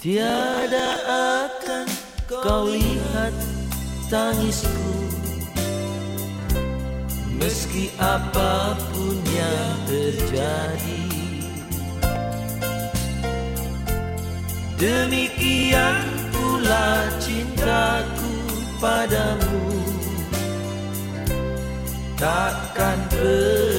Tiada akan kau lihat tangisku. Meski apa pun yang terjadi Demikian pula cintaku padamu Takkan pernah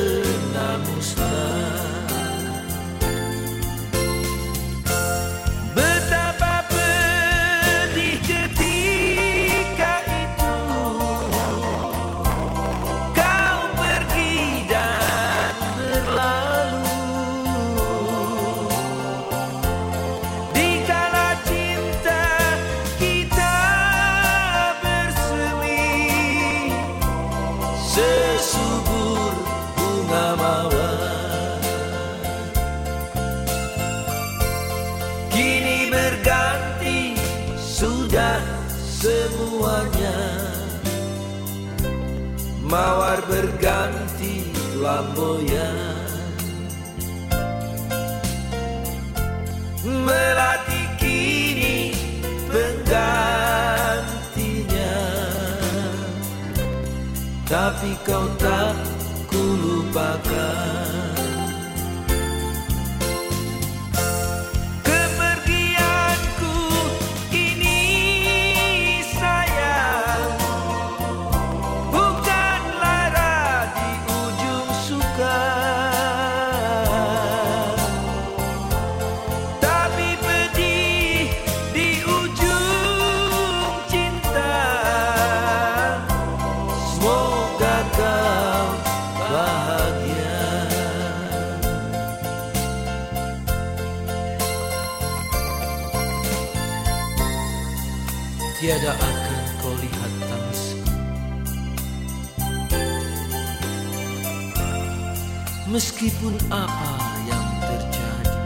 semuanya. Mawar berganti flamboyan. Melati kini Tapi kau tak kulupakan tiada akan kau lihat tangisku. Meskipun apa yang terjadi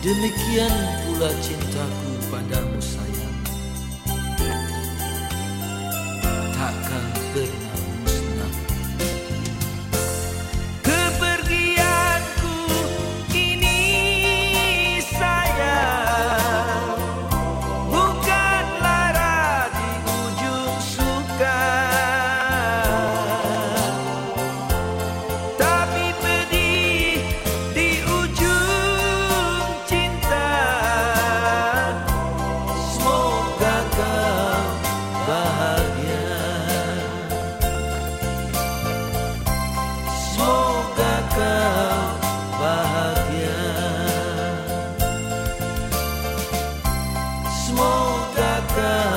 Demikian pula cintaku padamu sayang. Takkan pernah Semoga kau